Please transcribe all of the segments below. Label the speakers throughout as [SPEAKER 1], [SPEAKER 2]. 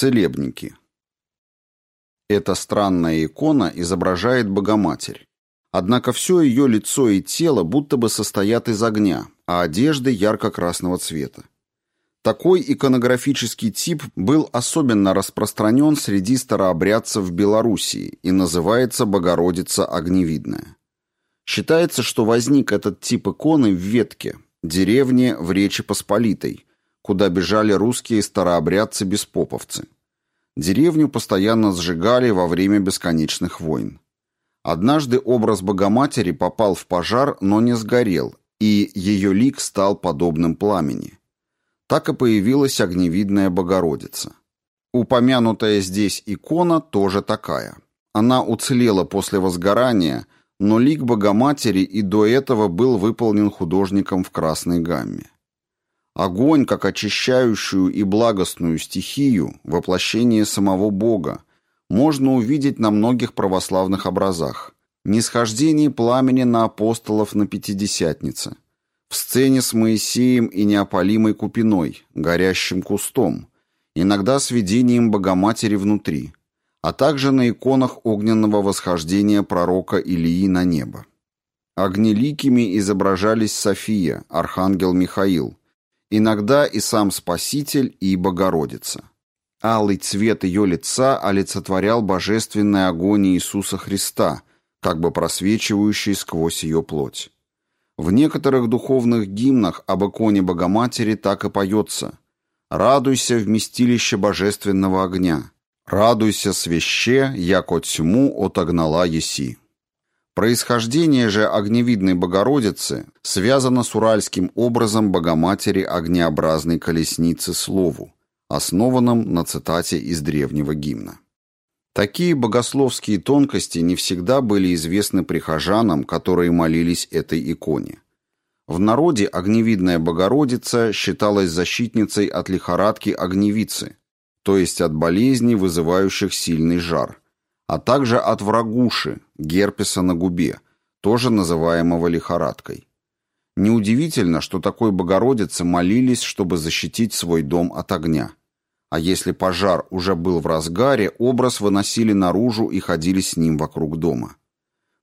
[SPEAKER 1] Целебники. Эта странная икона изображает Богоматерь. Однако все ее лицо и тело будто бы состоят из огня, а одежды ярко-красного цвета. Такой иконографический тип был особенно распространен среди старообрядцев в Белоруссии и называется Богородица Огневидная. Считается, что возник этот тип иконы в Ветке, деревне в Речи Посполитой, куда бежали русские старообрядцы-беспоповцы. Деревню постоянно сжигали во время бесконечных войн. Однажды образ Богоматери попал в пожар, но не сгорел, и ее лик стал подобным пламени. Так и появилась огневидная Богородица. Упомянутая здесь икона тоже такая. Она уцелела после возгорания – но лик Богоматери и до этого был выполнен художником в красной гамме. Огонь, как очищающую и благостную стихию, воплощение самого Бога, можно увидеть на многих православных образах. Нисхождение пламени на апостолов на Пятидесятнице, в сцене с Моисеем и неопалимой купиной, горящим кустом, иногда с видением Богоматери внутри – а также на иконах огненного восхождения пророка Илии на небо. Огнеликими изображались София, Архангел Михаил, иногда и сам Спаситель и Богородица. Алый цвет ее лица олицетворял божественный огонь Иисуса Христа, как бы просвечивающий сквозь ее плоть. В некоторых духовных гимнах об иконе Богоматери так и поется «Радуйся, вместилище божественного огня». «Радуйся, свяще, яко тьму отогнала еси». Происхождение же огневидной Богородицы связано с уральским образом Богоматери огнеобразной колесницы Слову, основанным на цитате из древнего гимна. Такие богословские тонкости не всегда были известны прихожанам, которые молились этой иконе. В народе огневидная Богородица считалась защитницей от лихорадки огневицы, то есть от болезней, вызывающих сильный жар, а также от врагуши, герпеса на губе, тоже называемого лихорадкой. Неудивительно, что такой Богородице молились, чтобы защитить свой дом от огня. А если пожар уже был в разгаре, образ выносили наружу и ходили с ним вокруг дома.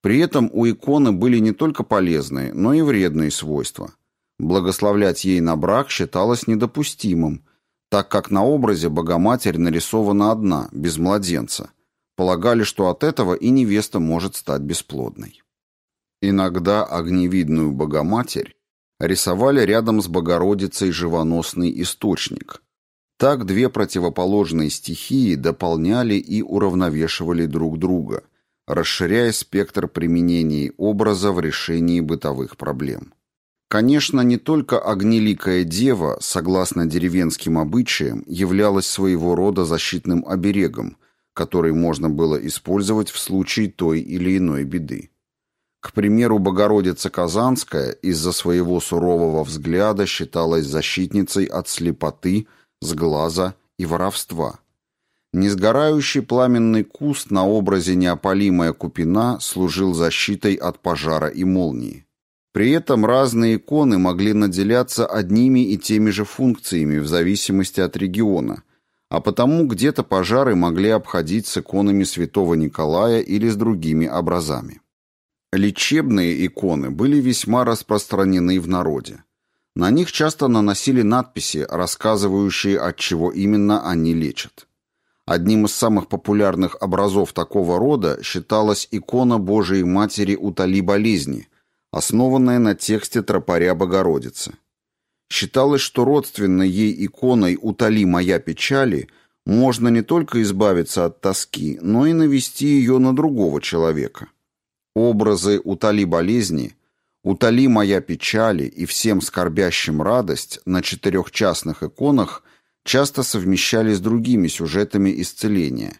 [SPEAKER 1] При этом у иконы были не только полезные, но и вредные свойства. Благословлять ей на брак считалось недопустимым – так как на образе Богоматерь нарисована одна, без младенца. Полагали, что от этого и невеста может стать бесплодной. Иногда огневидную Богоматерь рисовали рядом с Богородицей живоносный источник. Так две противоположные стихии дополняли и уравновешивали друг друга, расширяя спектр применений образа в решении бытовых проблем. Конечно, не только огнеликая дева, согласно деревенским обычаям, являлась своего рода защитным оберегом, который можно было использовать в случае той или иной беды. К примеру, Богородица Казанская из-за своего сурового взгляда считалась защитницей от слепоты, сглаза и воровства. Несгорающий пламенный куст на образе неопалимая купина служил защитой от пожара и молнии. При этом разные иконы могли наделяться одними и теми же функциями в зависимости от региона, а потому где-то пожары могли обходить с иконами святого Николая или с другими образами. Лечебные иконы были весьма распространены в народе. На них часто наносили надписи, рассказывающие, от чего именно они лечат. Одним из самых популярных образов такого рода считалась икона Божией Матери Утоли болезни, основанная на тексте тропаря Богородицы. Считалось, что родственной ей иконой «Утоли моя печали» можно не только избавиться от тоски, но и навести ее на другого человека. Образы «Утоли болезни», «Утоли моя печали» и «Всем скорбящим радость» на четырех частных иконах часто совмещались с другими сюжетами исцеления,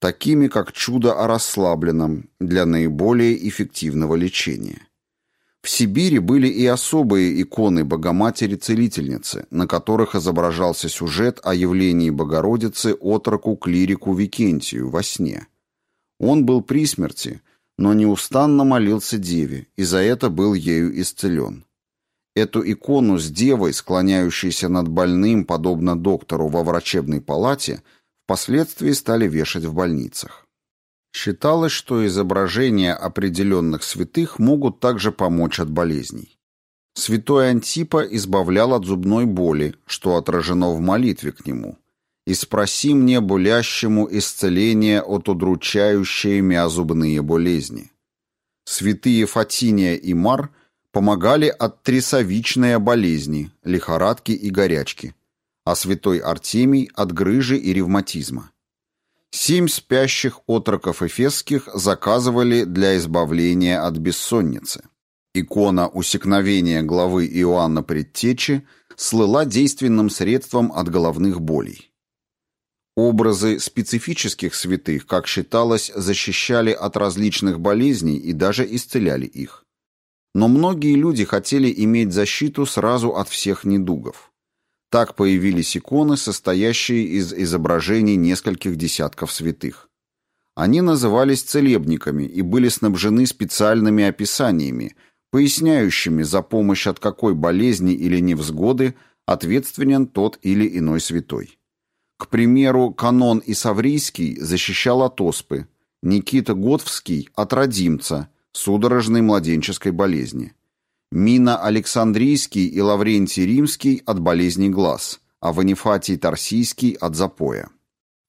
[SPEAKER 1] такими как «Чудо о расслабленном» для наиболее эффективного лечения. В Сибири были и особые иконы Богоматери-Целительницы, на которых изображался сюжет о явлении Богородицы отроку-клирику Викентию во сне. Он был при смерти, но неустанно молился Деве, и за это был ею исцелен. Эту икону с девой, склоняющейся над больным, подобно доктору во врачебной палате, впоследствии стали вешать в больницах. Считалось, что изображения определенных святых могут также помочь от болезней. Святой Антипа избавлял от зубной боли, что отражено в молитве к нему. «И спроси мне, болящему, исцеление от удручающей мя зубные болезни». Святые Фатиния и Мар помогали от трясовичной болезни, лихорадки и горячки, а святой Артемий – от грыжи и ревматизма. Семь спящих отроков эфесских заказывали для избавления от бессонницы. Икона усекновения главы Иоанна Предтечи слыла действенным средством от головных болей. Образы специфических святых, как считалось, защищали от различных болезней и даже исцеляли их. Но многие люди хотели иметь защиту сразу от всех недугов. Так появились иконы, состоящие из изображений нескольких десятков святых. Они назывались целебниками и были снабжены специальными описаниями, поясняющими, за помощь от какой болезни или невзгоды ответственен тот или иной святой. К примеру, канон Исаврийский защищал от оспы, Никита Готвский – от родимца, судорожной младенческой болезни. Мина Александрийский и Лаврентий Римский от болезней глаз, а Ванифатий Тарсийский от запоя.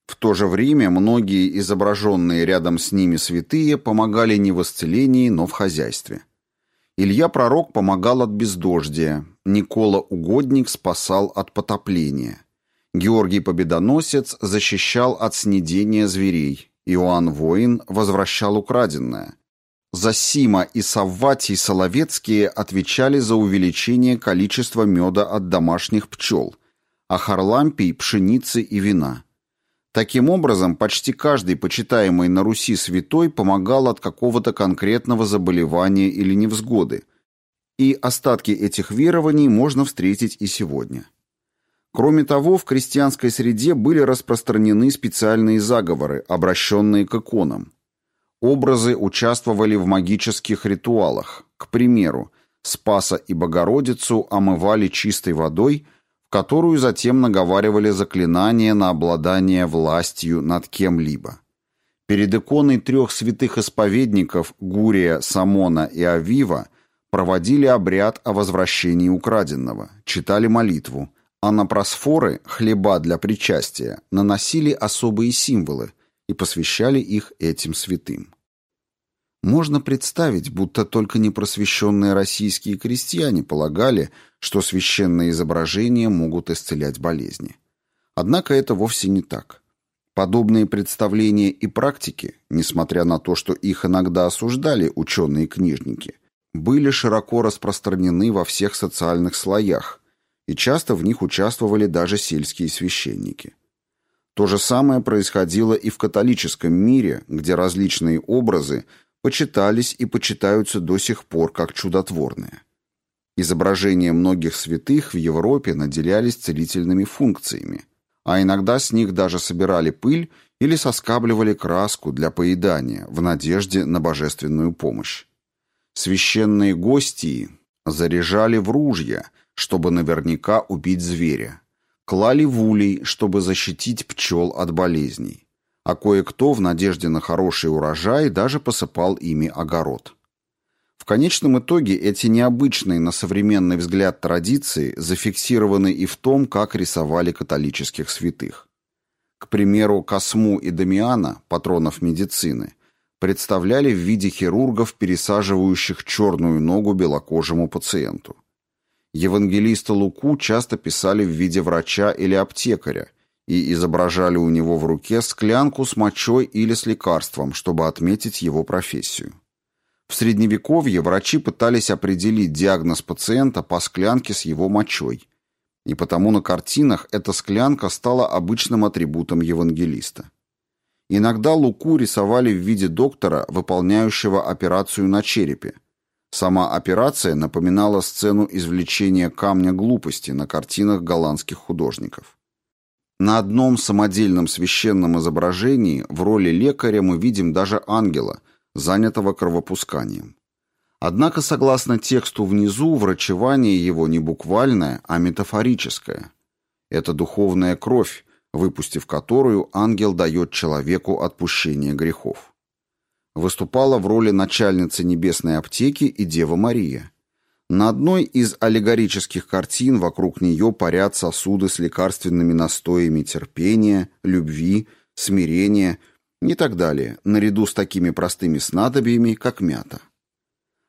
[SPEAKER 1] В то же время многие изображенные рядом с ними святые помогали не в исцелении, но в хозяйстве. Илья Пророк помогал от бездождия, Никола Угодник спасал от потопления, Георгий Победоносец защищал от снедения зверей, Иоанн Воин возвращал украденное, Засима и Савватий Соловецкие отвечали за увеличение количества меда от домашних пчел, а Харлампий – пшеницы и вина. Таким образом, почти каждый почитаемый на Руси святой помогал от какого-то конкретного заболевания или невзгоды, и остатки этих верований можно встретить и сегодня. Кроме того, в крестьянской среде были распространены специальные заговоры, обращенные к иконам. Образы участвовали в магических ритуалах. К примеру, Спаса и Богородицу омывали чистой водой, в которую затем наговаривали заклинания на обладание властью над кем-либо. Перед иконой трех святых исповедников Гурия, Самона и Авива проводили обряд о возвращении украденного, читали молитву, а на просфоры, хлеба для причастия, наносили особые символы и посвящали их этим святым. Можно представить, будто только непросвещенные российские крестьяне полагали, что священные изображения могут исцелять болезни. Однако это вовсе не так. Подобные представления и практики, несмотря на то, что их иногда осуждали ученые-книжники, были широко распространены во всех социальных слоях, и часто в них участвовали даже сельские священники. То же самое происходило и в католическом мире, где различные образы – почитались и почитаются до сих пор как чудотворные. Изображения многих святых в Европе наделялись целительными функциями, а иногда с них даже собирали пыль или соскабливали краску для поедания в надежде на божественную помощь. Священные гостии заряжали в ружья, чтобы наверняка убить зверя, клали в улей, чтобы защитить пчел от болезней а кое-кто в надежде на хороший урожай даже посыпал ими огород. В конечном итоге эти необычные на современный взгляд традиции зафиксированы и в том, как рисовали католических святых. К примеру, Косму и Дамиана, патронов медицины, представляли в виде хирургов, пересаживающих черную ногу белокожему пациенту. Евангелиста Луку часто писали в виде врача или аптекаря – и изображали у него в руке склянку с мочой или с лекарством, чтобы отметить его профессию. В Средневековье врачи пытались определить диагноз пациента по склянке с его мочой, и потому на картинах эта склянка стала обычным атрибутом евангелиста. Иногда Луку рисовали в виде доктора, выполняющего операцию на черепе. Сама операция напоминала сцену извлечения камня глупости на картинах голландских художников. На одном самодельном священном изображении в роли лекаря мы видим даже ангела, занятого кровопусканием. Однако, согласно тексту внизу, врачевание его не буквальное, а метафорическое. Это духовная кровь, выпустив которую ангел дает человеку отпущение грехов. Выступала в роли начальницы небесной аптеки и Дева Мария. На одной из аллегорических картин вокруг нее парят сосуды с лекарственными настоями терпения, любви, смирения и так далее, наряду с такими простыми снадобьями, как мята.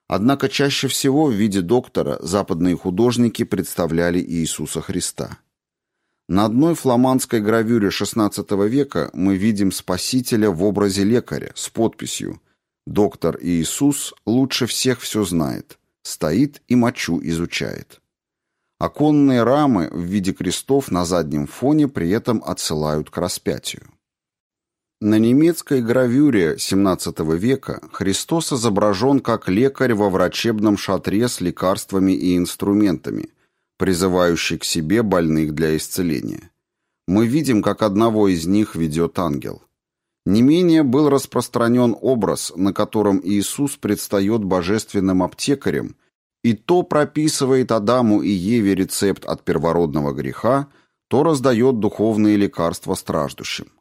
[SPEAKER 1] Однако чаще всего в виде доктора западные художники представляли Иисуса Христа. На одной фламандской гравюре XVI века мы видим Спасителя в образе лекаря с подписью «Доктор Иисус лучше всех все знает, стоит и мочу изучает». Оконные рамы в виде крестов на заднем фоне при этом отсылают к распятию. На немецкой гравюре XVII века Христос изображен как лекарь во врачебном шатре с лекарствами и инструментами, призывающий к себе больных для исцеления. Мы видим, как одного из них ведет ангел. Не менее был распространен образ, на котором Иисус предстает божественным аптекарем, и то прописывает Адаму и Еве рецепт от первородного греха, то раздает духовные лекарства страждущим.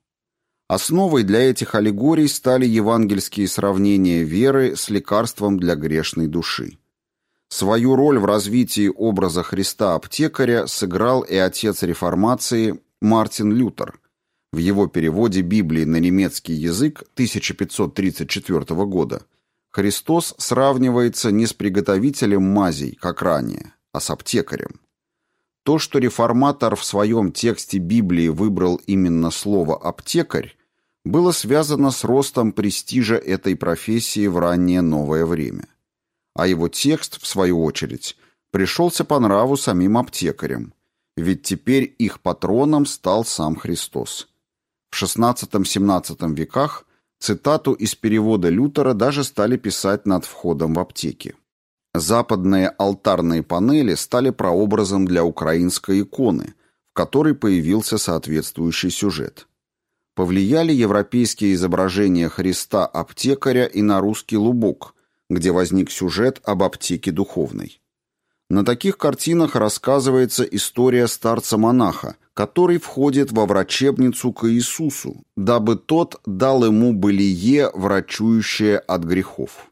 [SPEAKER 1] Основой для этих аллегорий стали евангельские сравнения веры с лекарством для грешной души. Свою роль в развитии образа Христа-аптекаря сыграл и отец реформации Мартин Лютер. В его переводе Библии на немецкий язык 1534 года Христос сравнивается не с приготовителем мазей, как ранее, а с аптекарем. То, что реформатор в своем тексте Библии выбрал именно слово «аптекарь», было связано с ростом престижа этой профессии в раннее новое время. А его текст, в свою очередь, пришелся по нраву самим аптекарям, ведь теперь их патроном стал сам Христос. В XVI-XVII веках цитату из перевода Лютера даже стали писать над входом в аптеки. Западные алтарные панели стали прообразом для украинской иконы, в которой появился соответствующий сюжет – повлияли европейские изображения Христа-аптекаря и на русский лубок, где возник сюжет об аптеке духовной. На таких картинах рассказывается история старца-монаха, который входит во врачебницу к Иисусу, дабы тот дал ему былие, врачующее от грехов.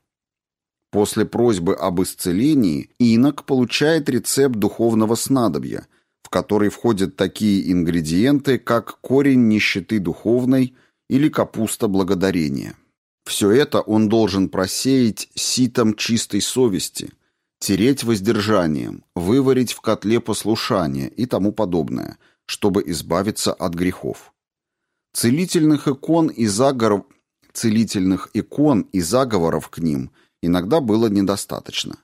[SPEAKER 1] После просьбы об исцелении инок получает рецепт духовного снадобья – который входят такие ингредиенты, как корень нищеты духовной или капуста благодарения. Все это он должен просеять ситом чистой совести, тереть воздержанием, выварить в котле послушания и тому подобное, чтобы избавиться от грехов. Целительных икон и заговоров, целительных икон и заговоров к ним иногда было недостаточно.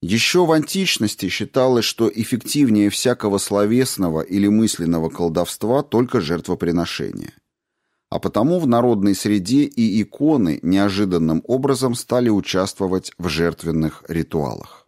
[SPEAKER 1] Еще в античности считалось, что эффективнее всякого словесного или мысленного колдовства только жертвоприношение. А потому в народной среде и иконы неожиданным образом стали участвовать в жертвенных ритуалах.